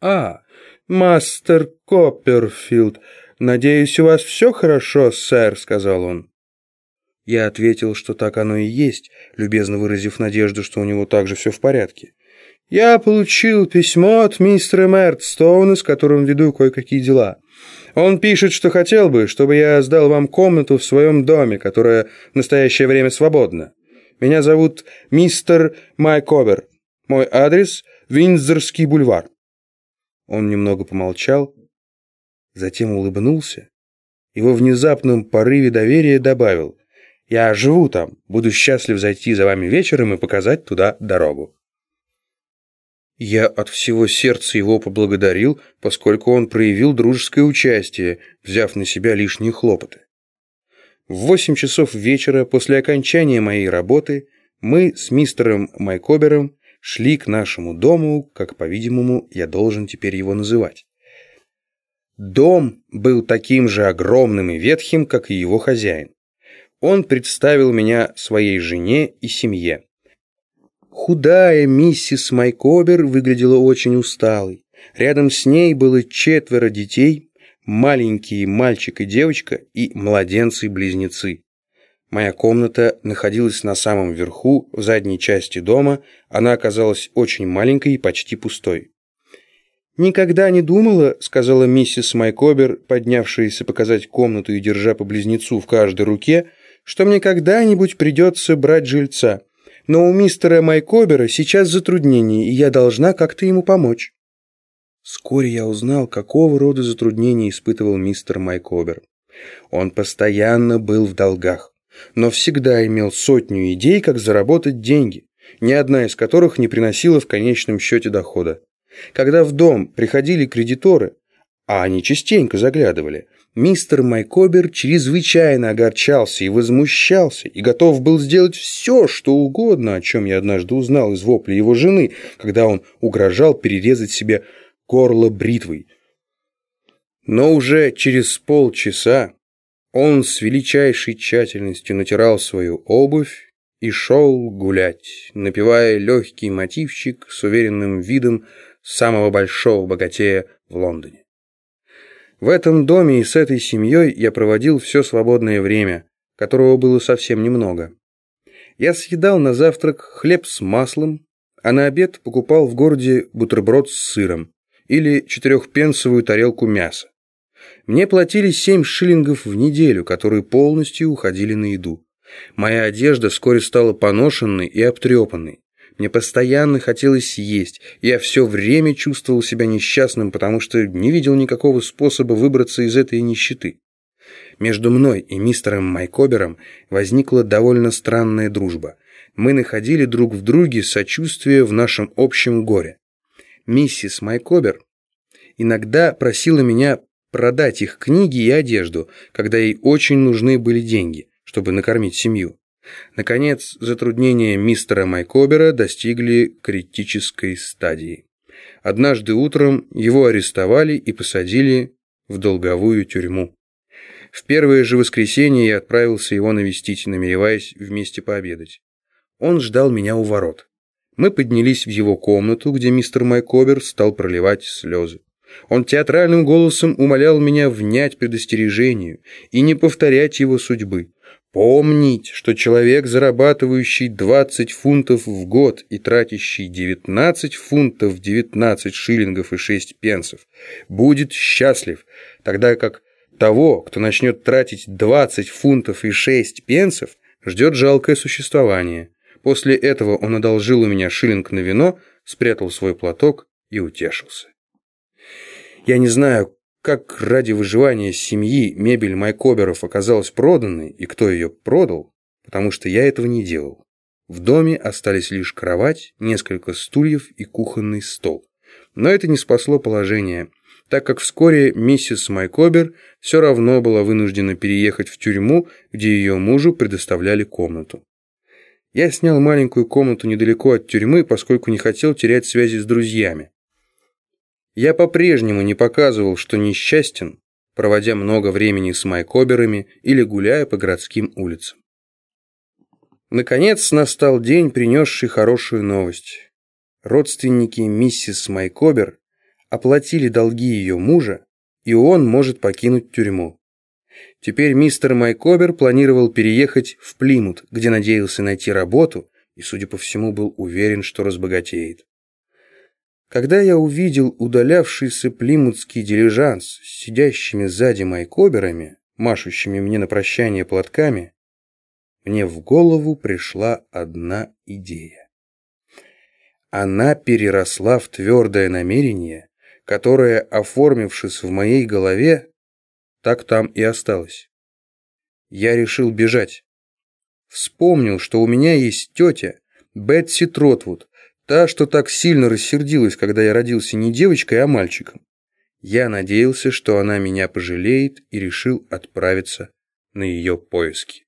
«А, мастер Копперфилд, надеюсь, у вас все хорошо, сэр», — сказал он. Я ответил, что так оно и есть, любезно выразив надежду, что у него также все в порядке. «Я получил письмо от мистера Мертстоуна, с которым веду кое-какие дела. Он пишет, что хотел бы, чтобы я сдал вам комнату в своем доме, которая в настоящее время свободна. Меня зовут мистер Майкобер. Мой адрес – Виндзорский бульвар». Он немного помолчал, затем улыбнулся и во внезапном порыве доверия добавил – я живу там, буду счастлив зайти за вами вечером и показать туда дорогу». Я от всего сердца его поблагодарил, поскольку он проявил дружеское участие, взяв на себя лишние хлопоты. В восемь часов вечера после окончания моей работы мы с мистером Майкобером шли к нашему дому, как, по-видимому, я должен теперь его называть. Дом был таким же огромным и ветхим, как и его хозяин он представил меня своей жене и семье. Худая миссис Майкобер выглядела очень усталой. Рядом с ней было четверо детей, маленький мальчик и девочка и младенцы-близнецы. Моя комната находилась на самом верху, в задней части дома. Она оказалась очень маленькой и почти пустой. «Никогда не думала», — сказала миссис Майкобер, поднявшаяся показать комнату и держа по близнецу в каждой руке, что мне когда-нибудь придется брать жильца. Но у мистера Майкобера сейчас затруднения, и я должна как-то ему помочь. Вскоре я узнал, какого рода затруднения испытывал мистер Майкобер. Он постоянно был в долгах, но всегда имел сотню идей, как заработать деньги, ни одна из которых не приносила в конечном счете дохода. Когда в дом приходили кредиторы, а они частенько заглядывали, Мистер Майкобер чрезвычайно огорчался и возмущался, и готов был сделать все, что угодно, о чем я однажды узнал из вопли его жены, когда он угрожал перерезать себе горло бритвой. Но уже через полчаса он с величайшей тщательностью натирал свою обувь и шел гулять, напевая легкий мотивчик с уверенным видом самого большого богатея в Лондоне. В этом доме и с этой семьей я проводил все свободное время, которого было совсем немного. Я съедал на завтрак хлеб с маслом, а на обед покупал в городе бутерброд с сыром или четырехпенсовую тарелку мяса. Мне платили семь шиллингов в неделю, которые полностью уходили на еду. Моя одежда вскоре стала поношенной и обтрепанной. Мне постоянно хотелось есть. Я все время чувствовал себя несчастным, потому что не видел никакого способа выбраться из этой нищеты. Между мной и мистером Майкобером возникла довольно странная дружба. Мы находили друг в друге сочувствие в нашем общем горе. Миссис Майкобер иногда просила меня продать их книги и одежду, когда ей очень нужны были деньги, чтобы накормить семью. Наконец, затруднения мистера Майкобера достигли критической стадии. Однажды утром его арестовали и посадили в долговую тюрьму. В первое же воскресенье я отправился его навестить, намереваясь вместе пообедать. Он ждал меня у ворот. Мы поднялись в его комнату, где мистер Майкобер стал проливать слезы. Он театральным голосом умолял меня внять предостережению и не повторять его судьбы. Помнить, что человек, зарабатывающий 20 фунтов в год и тратящий 19 фунтов 19 шиллингов и 6 пенсов, будет счастлив, тогда как того, кто начнет тратить 20 фунтов и 6 пенсов, ждет жалкое существование. После этого он одолжил у меня шиллинг на вино, спрятал свой платок и утешился. Я не знаю, как ради выживания семьи мебель Майкоберов оказалась проданной и кто ее продал, потому что я этого не делал. В доме остались лишь кровать, несколько стульев и кухонный стол. Но это не спасло положение, так как вскоре миссис Майкобер все равно была вынуждена переехать в тюрьму, где ее мужу предоставляли комнату. Я снял маленькую комнату недалеко от тюрьмы, поскольку не хотел терять связи с друзьями. Я по-прежнему не показывал, что несчастен, проводя много времени с майкоберами или гуляя по городским улицам. Наконец настал день, принесший хорошую новость. Родственники миссис Майкобер оплатили долги ее мужа, и он может покинуть тюрьму. Теперь мистер Майкобер планировал переехать в Плимут, где надеялся найти работу и, судя по всему, был уверен, что разбогатеет. Когда я увидел удалявшийся плимутский дилижанс с сидящими сзади Майкоберами, машущими мне на прощание платками, мне в голову пришла одна идея. Она переросла в твердое намерение, которое, оформившись в моей голове, так там и осталось. Я решил бежать. Вспомнил, что у меня есть тетя Бетси Тротвуд, та, что так сильно рассердилась, когда я родился не девочкой, а мальчиком. Я надеялся, что она меня пожалеет и решил отправиться на ее поиски.